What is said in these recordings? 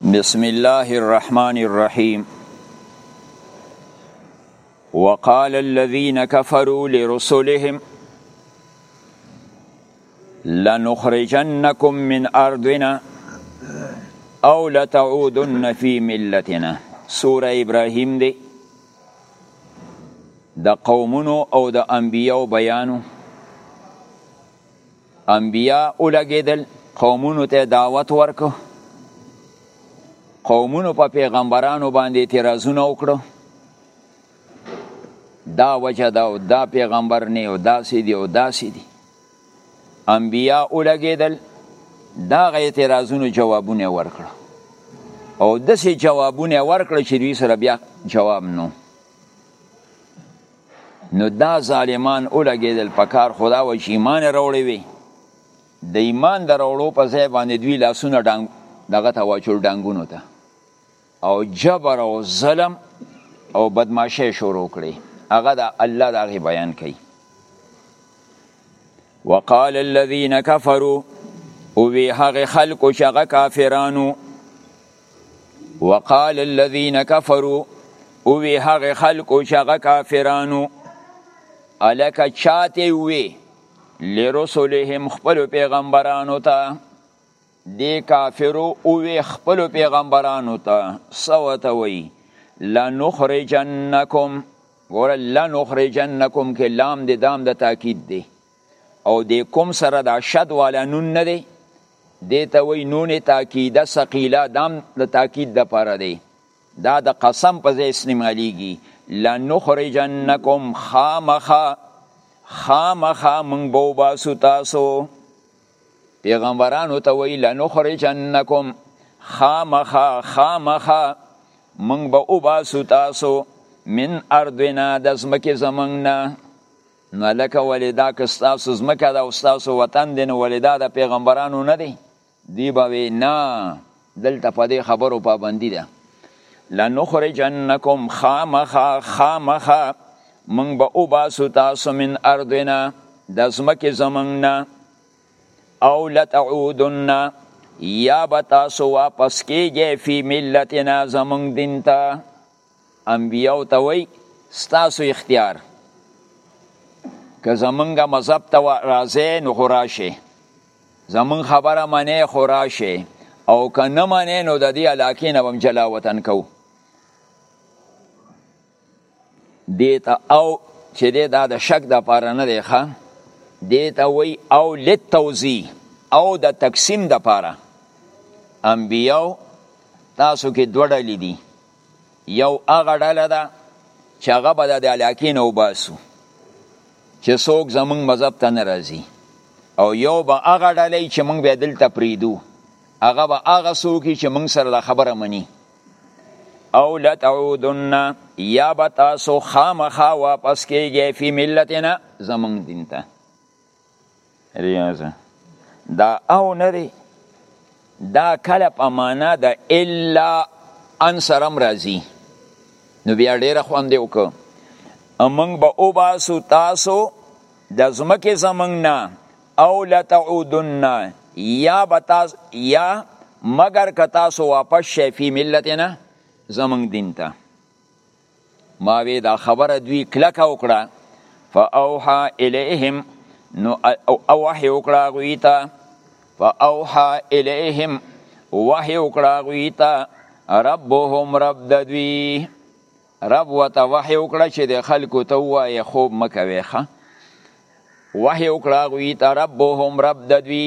بسم الله الرحمن الرحيم وقال الذين كفروا لرسلهم لنخرجنكم من أرضنا أو لتعودن في ملتنا سورة إبراهيم دي د قومونو او د انبیاو بیانو انبیا ولګیدل قومونو ته دعوت ورکو قومونو په پیغمبرانو باندې اعتراضونه وکړو دا وجه دا او دا پیغمبر نه او دا سی دی او دا سی دی انبیا ولګیدل دا غ اعتراضونو جوابونه ورکړو او دسې جوابونه ورکړو چې دوی سره بیا جواب نو نو دا ظالمان ولګېدل په کار خدا و چې ایمان راوړی وي د ایمان د راوړو په ځای باندې دوی لاسونه ډنګ دغه ته واچول ډنګونو ته او جبر او ظلم او بدمعشي شروع کړي هغه د الله د هغې بیان کوي وقال الذين كفروا او وی هغه خلکو چې هغه کافرانو وقال الذين كفروا او وی هغه خلق او چغه کافرانو الک چاته وی لرسلهم خپل پیغمبرانو ته دی کافرو او وی خپل پیغمبرانو ته سوته وی لنخرجنکم ګور لنخرجنکم کې لام د دام د تاکید دی او د کوم سره د شد والا نون نه دی دی ته وی نون تاکیده ثقیله دام د تاکید د پاره دی دا د قسم په ځای استعمالیږي لنخرجنکم خامخا خامخا من بو باسو تاسو پیغمبرانو ته وی لنخرجنکم خامخا خامخا من بو باسو تاسو من اردنا د زمکه زمنګ نه نو هلکه ولې دا که ستاسو ځمکه ده او ستاسو وطن دی نو ولې دا د پیغمبرانو نه دی دی به وی نه دلته په دې خبرو پابندي ده لنخرجنکم خامخا خامخا من به وباسو تاسو من اردنا د ځمکې زمونږ نه او لتعودن یا به تاسو واپس کیږئ فی ملتنا زمونږ دین ته انبیاو ته وای ستاسو اختیار که زمونږ مذهب ته راځئ نو خو راشئ زمونږ خبره منئ خو راشئ او که نه منئ نو د دې علاقې نه به هم جلا وطن کوو دې ته او چې دې دا د شک دپاره نه دی ښه دې ته وایي او لتوضیح او د تقسیم دپاره انبیاو تاسو کې دوه ډلې دي یو هغه ډله ده چې هغه به د علاقې نه وباسو چې څوک زمونږ مذهب ته نه راځي او یو به هغه ډله چې مونږ به دلته پریدو هغه به هغه څوک چې مونږ سره د خبره مني او لتعودن یا به تاسو خامخا واپس کیږئ فی ملتنا زمونږ دین ته ریاضه دا او نه دی دا کله په معنا د الا ان سره هم راځي نو بیا ډېره خوند یې وکړو موږ به وباسو تاسو د ځمکې زموږ نه او لتعودن یا به تاسو یا مګر که تاسو واپس شئ فی ملتنا زموږ دین ته ما وی دا خبره دوی کلکه وکړه فاوحا الیهم نو او وحی وکړه غوی ته فاوحا الیهم وحی وکړه غوی ته ربهم رب د دوی رب وته وحی وکړه چې د خلکو ته وایې خوب مکوي ښه وحی وکړه غوی ته ربهم رب د دوی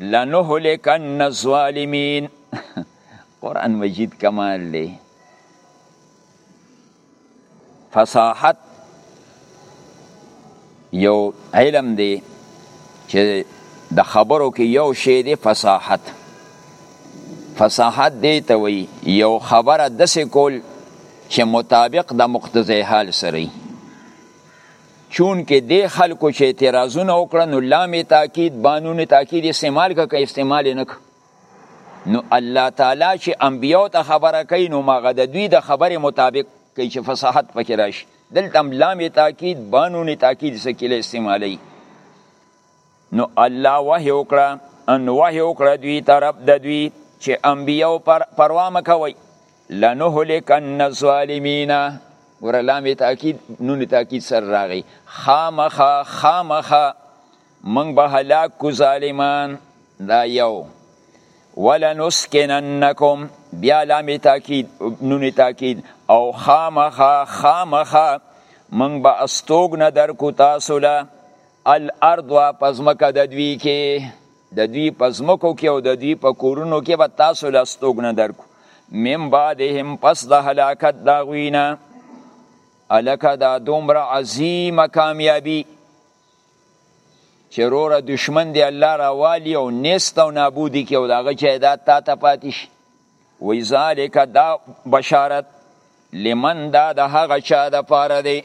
لنهلکن الظالمین قرآن مجید کمال دی فصاحت یو علم دی چې د خبرو کې یو شی دی فصاحت فصاحت دی ته وی یو خبره دسې کول چې مطابق د مقتضی حال سره چون کې دې خلکو چې اعتراضونه وکړه نو لام تاکید بانون تاکید استعمال که استعمال نه که نو الله تعالی چې انبیو ته خبره کوي نو ماغه د دوی د خبره مطابق کوي چې فصاحت پکې راشي دلته لام تاکید بانون تاکید سکیله استعمالي نو الله وحی وکړه ان وحی وکړه دوی طرف د دوی چې انبیو پر پروا مکوي لنهلکن الظالمین ور لام تاکید نون تاکید سر راغی خامخه خامخه من به هلاک کو ظالمان دا یو ولنسکننکم بیا لام تاکید نون تاکید او خامخه خامخه من به استوګ نه در کو تاسو له الارض په ځمکه د دوی کې د دوی په ځمکو کې او د دوی په کورونو کې به تاسو له ستوګنه درکو من بعدهم پس د هلاکت د هغوی نه هلکه دا دومره عظیمه کامیابي چې روره دشمن دی الله راوالي او نیست او نابودي کې او د هغه جایداد تا ته پاتې شي وی ذالک دا بشارت لمن دا د هغه چا د پاره دی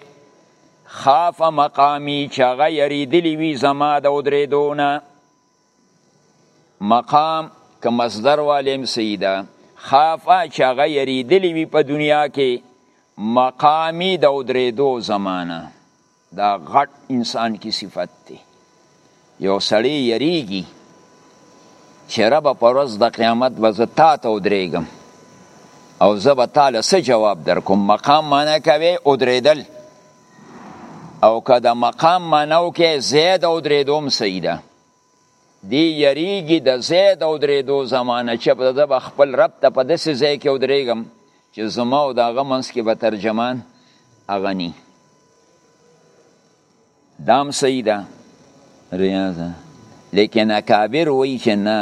خاف مقامی چې هغه یریدلی وي زما د ودرېدو نه مقام که مصدر والیم سیده خافه چې هغه یریدلی وي په دنیا کې مقامی د ودرېدو زمانه دا غټ انسان کی صفت دی یو سړی یریږي چې رب پر ورځ د قیامت به زه تا ته ودرېږم او زه به تا له څه جواب در کوم مقام معنا کوي ودرېدل او که د مقام معنا وکړي زه د ودرېدو هم صحیح ده دی یریږي د زید او درېدو زمانه چې په دغه خپل رب ته په داسې ځای کې ودرېږم چې زما او دغه منځ کې به ترجمان اغني دام صحیح ده ریاض لیکن اکابر وایي چې نه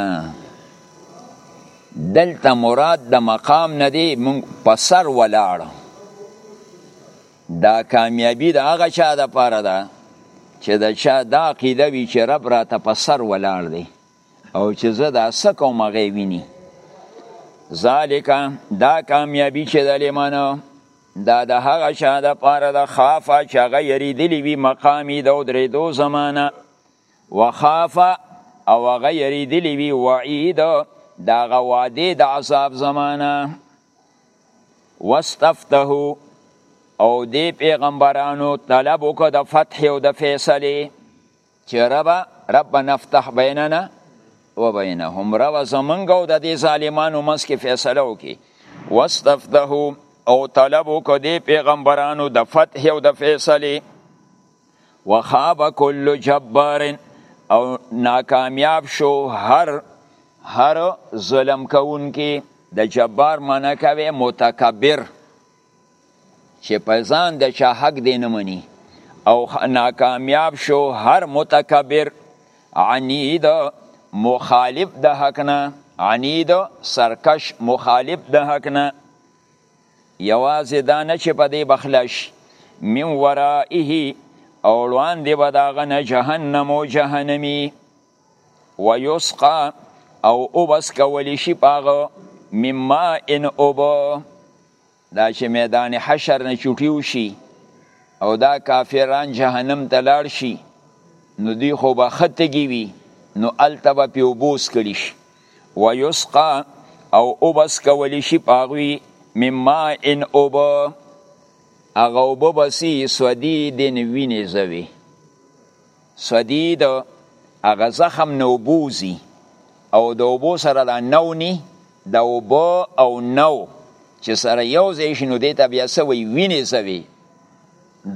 دلته مراد د مقام نه دی مونږ په سر ولاړ دا کامیابی د هغه چا د پاره ده چې د چا دا عقیده وي چې رب راته په سر ولاړ دی او چې زه دا څه کوم هغه ویني ذالک دا کامیابی چې د لیمانو دا د هغه چا د پاره د خافه چې هغه یریدلی وي مقامی د درېدو زمانه وخافه او هغه یریدلی وي وعید د هغه وعدې د عذاب زمانه واستفتحو او دی پیغمبرانو طلب وکړه د فتح او د فیصله چې رب رب نفتح بیننا و بینهم رب زمنګ او د دې ظالمانو مس کې فیصله وکي واستفتحو او طلب وکړه دی پیغمبرانو د فتح او د فیصله وخاب کل جبار او ناکامیاب شو هر هر ظلم کوونکی د جبار معنی کوي متکبر چې په ځان د چا حق دی نه مني او ناکامیاب شو هر متکبر عنید مخالف د حق نه عنید سرکش مخالف د حق نه یوازې دا نه چې په دې بخلاش من ورائه او وړاندې به د هغه نه جهنم او جهنمي ویسقا او اوبس کولی شي په هغه من ماء اوبه دا چې میدان حشر نه چوټي وشي او دا کافران جهنم ته لاړ شي نو دوی خو به ښه تږي وي نو هلته به پې اوبه وڅکلی شي ويسقا او اوبس کولی شي پاغوي مما ان اوب هغه اوب بسی سدید وینې زوي سدید هغه زخم نو بوزي او د اوبو سره لا نو ني د اوب او نو چې سره یو ځای شي نو دې ته بیا سوي وینې زوي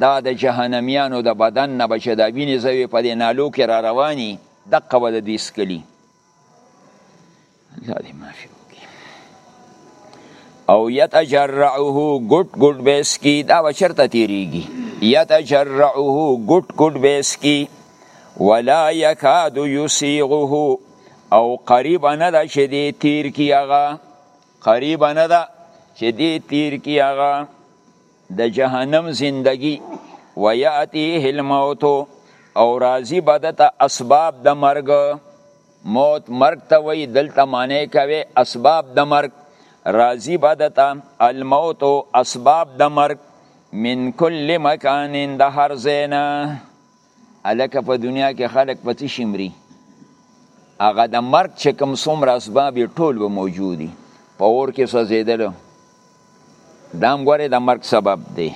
دا د جهنميانو د بدن نه بچ دا وینې زوي په دې نالو کې را رواني دقه ود دې سکلي الله دې معافي وکړي او یتجرعه ګټ ګټ بیس کی دا بشرته تیریږي یتجرعه ګټ ګټ بیس کی ولا یکاد یسیغه او قریب نه ده چې دې تیر کی هغه قریب نه ده چې دې تیر کی هغه د جهنم زندگی و یاتیه الموت او راضی بدته اسباب د مرګ موت مرګ ته وی دلته معنی کوي اسباب د مرګ راضی بدته الموت اسباب د مرګ من کل مکان د هر زینا الکه په دنیا کې خلک په څه شي مري هغه د مرګ چې کوم څومره اسباب یې ټول به موجودي په اور کې سوځېدلو دا هم ګورې د مرګ سبب دی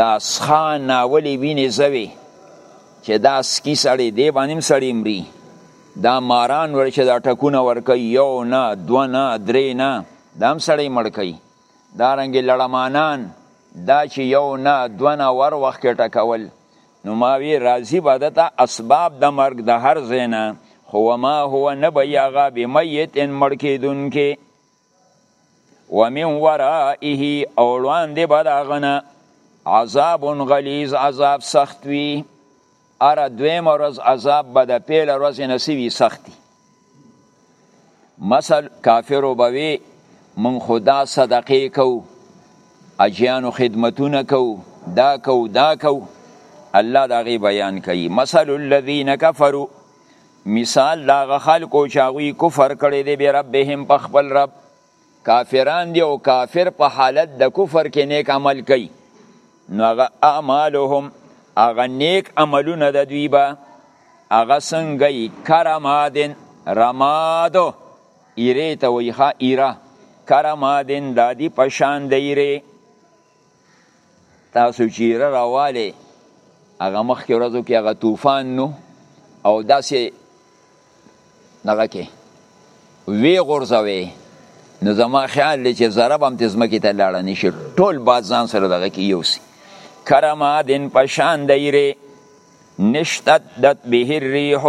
دا سخا ناولې وینې زوي چې دا سکی سړی دی باندې هم سړی مري دا ماران ور چې دا ټکونه ورکوي یو نه دوه نه درې نه دا هم سړی مړ کوي دارنګې لړمانان دا چې یو نه دوه نه ور وخت کې ټکول نو ما وی راضی به دته اسباب د مرګ د هر زینا خو ما هو نه به یغه به میت ان مړ کېدون کې ومن ورائه اوړوان دی به داغنه عذاب غلیظ عذاب سخت وی اره دویم ورځ عذاب به د پیل ورځ نسوي سختی مثل کافرو بوي من خدا صدقه کو اجیانو خدمتونه کو دا کو دا کو الله دا غي بیان کوي مثل الذين كفروا مثال دا خلکو چاوي کفر کړي دي به ربهم په خپل رب کافران دی او کافر په حالت د کفر کې نیک عمل کوي نو هغه اعمالهم هغه نیک عملونه د دوی به هغه څنګه یې کرمادن رمادو ایره ته وایي ښه ایره کرمادن دا دي په شان د ایره تاسو چې یره راواله هغه مخکې ورځو کې هغه طوفان نو او داسې دغه کې وی غورځوي نو زما خیال دی چې ضرب هم تزمکې ته لاړه نشي ټول باز ځان سره دغه کې یوسي کرما دین پشان دیره نشتت دت به الريح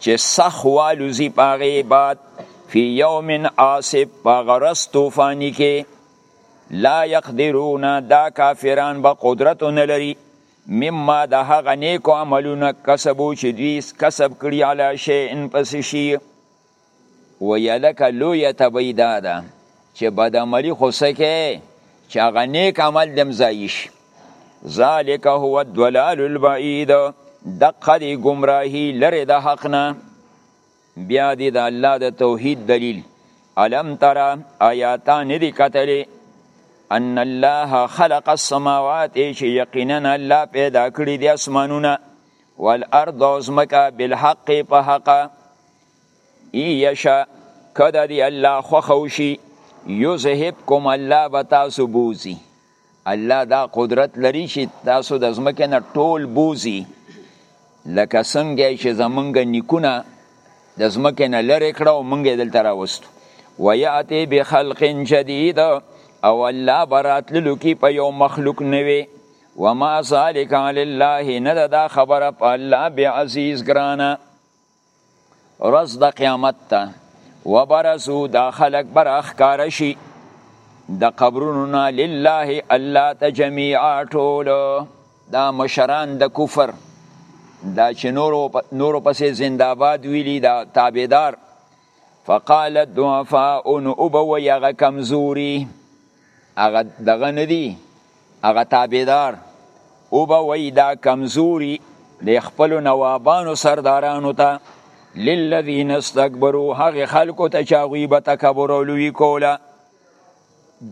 چې سخ والوزی پاغه باد فی یوم عاصف پاغه رس طوفانی کې لا یقدرون دا کافران به قدرت نه لري مما د هغه نیکو عملونه کسبو چې دوی کسب کړي علا شی ان پس شي ویلک لوی تبعی دا ده چې بد عملی خو سکه چې هغه نیک عمل دم ځای شي ذالک هو الضلال البعید دقه دی گمراهی لره د حق نه بیا دې د الله د توحید دلیل الم ترا آیاتا ندی کتلی ان الله خلق السماوات چې یقینا الله پیدا کړی دی اسمانونه والارض ازمکا بالحق په حق ای یشا کده دی الله خوخوشی یذهبکم الله بتاسو بوزی الله دا قدرت لري چې تاسو د ځمکې نه ټول بوزي لکه څنګه چې زمونږ نیکونه د ځمکې نه لرې کړه او مونږ یې دلته راوستو ویاتې بخلق جدید او الله به راتللو کې په یو مخلوق نوی وما ذلک علی الله نه ده دا خبره په الله بعزیز ګرانه ورځ د قیامت ته وبرزو دا خلق بر اخکار شي د قبرونو نه لله الله ته جميعا ټول دا مشران د کفر دا چې نورو نورو پسې زنده‌باد ویلي دا تابعدار فقال الضعفاء ان ابو يغ کمزوري هغه دغه ندی هغه تابعدار او به وای دا کمزوري د خپل نوابانو سردارانو ته للذین استكبروا هغه خلکو ته چې هغوی به تکبر او لوی کوله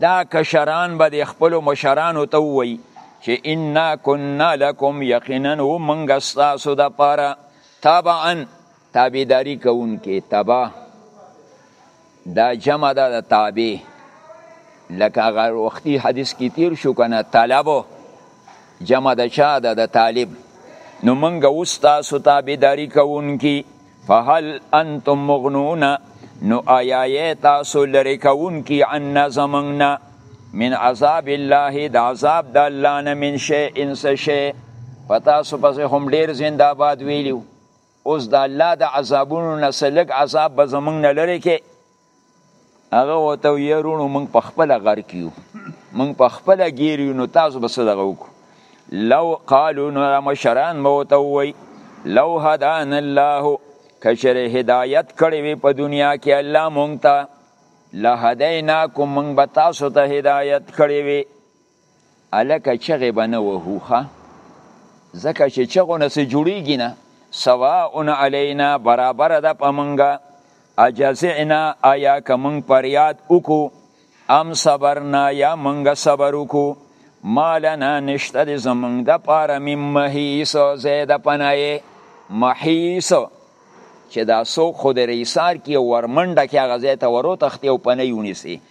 دا کشران به د خپلو مشرانو ته ووایي چې انا کنا لکم یقینا و منګه ستاسو دپاره تبعا تابیداری کون کې تبا دا جمع ده د تابع لکه هغه وختي حدیث کې تیر شو کنه طلبو جمع د چا ده د طالب نو منګ اوس تاسو تابعداري کوونکی فهل انتم مغنون نو آیا تاسو لری کوونکی عنا زمنګنا من عذاب الله د عذاب د الله نه من شی انس شی پتا سو پس هم ډیر زنده باد ویلو اوس د الله د عذابونو نه څه لږ عذاب به زمونږ نه لرې کې هغه ورته ویې وروڼو موږ په خپله غرق یو موږ په خپله ګیر یو نو تاسو به څه دغه وکړو لو قالو نو مشران به ورته ووایي لو هدانا الله که چېرې هدایت کړی وي په دنیا کې الله موږ ته لهدیناکم موږ به تاسو ته هدایت کړی وي هلکه چغې به نه وهو ښه ځکه چې چغو نه څه جوړېږي نه سواء علینا برابره ده په موږ اجزعنا آیا که مونږ پریاد وکو ام صبرنا یا مونږ صبر وکو مالنا نشته د زمونږ د پاره مم محیس زید پنایه محیس چې دا سو خود ریسار کې ورمنډه کې غزې ته ورو تختی او پنه یونیسی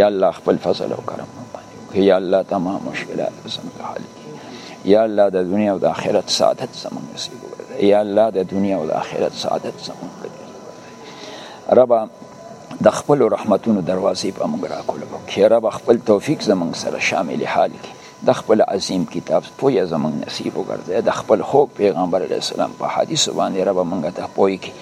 یا الله خپل فضل او کرم باندې یا الله تمام مشکلات زموږ حل یا الله د دنیا او د آخرت سعادت زموږ نصیب وګرځي یا الله د دنیا او د آخرت سعادت زموږ وګرځي ربا د خپل رحمتونو دروازې په موږ راکولو کې رب خپل توفیق زموږ سره شامل حال کې د خپل عظیم کتاب پوی زمون نصیب وګرځي د خپل خوږ پیغمبر علی السلام په حدیث باندې رب مونږ ته پوی کی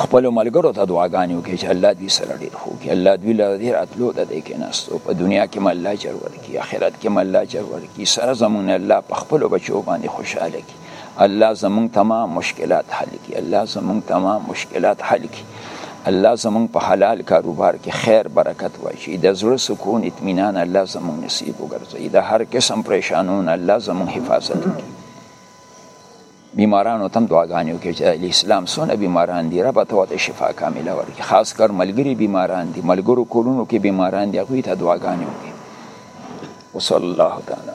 خپل ملګرو ته دعاګانې وکړي چې الله دوی سره ډېر خو کې الله دوی له دې راتلو د دې کې ناستو په دنیا کې مله اجر ورکړي آخرت کې مله اجر ورکړي سره زمونږ الله په خپلو بچو باندې خوشحاله کړي الله زمونږ تمام مشکلات حل کړي الله زمونږ تمام مشکلات حل کړي الله زمونږ په حلال کاروبار کې خیر برکت واچي د زړه سکون اطمینان الله زمونږ نصیب وګرځي د هر قسم پریشانون الله زمونږ حفاظت وکړي بیمارانو تم دعاګانې وکړي چې د اسلام سونه بیماران دي رب ته وته شفا کامله ورکړي خاص کر ملګری بیماران دي ملګرو کولونو کې بیماران دي هغوی ته دعاګانې وکړي وصلی الله تعالی